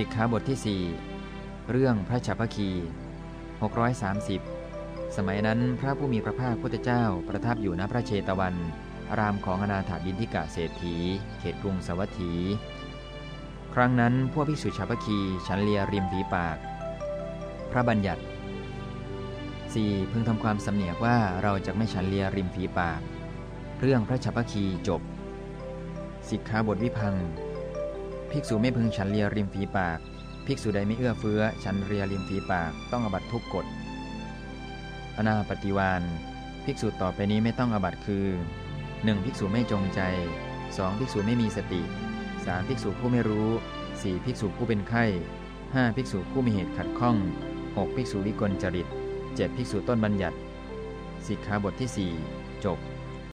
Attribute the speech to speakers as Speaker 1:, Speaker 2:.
Speaker 1: สิกขาบทที่ 4 เรื่องพระฉัพพคี 630 สมัยนั้นพระผู้มีพระภาคพุทธเจ้าประทับอยู่ณพระเชตวัน อารามของอนาถาบินทิกะเศรษฐี เขตกรุงสวัสถี ครั้งนั้นพวกภิกษุฉัพพคีฉันเลียริมฝีปาก พระบัญญัติ 4. พึงทำความสำเนียกว่าเราจะไม่ฉันเลียริมฝีปาก เรื่องพระฉัพพคีจบ สิกขาบทวิพัง์ ภิกษุไม่พึงฉันเลียริมฝีปาก ภิกษุใดไม่เอื้อเฟื้อ ฉันเลียริมฝีปากต้องอบัตทุกกฎอนาปฏิวานภิกษุต่อไปนี้ไม่ต้องอบัตคือ 1. ภิกษุไม่จงใจ 2. ภิกษุไม่มีสติ 3. ภิกษุผู้ไม่รู้ 4. ภิกษุผู้เป็นไข้ 5. ภิกษุผู้มีเหตุขัดข้อง 6. ภิกษุวิกลจริต 7. ภิกษุต้นบัญญัติสิกขาบทที่ 4 จบ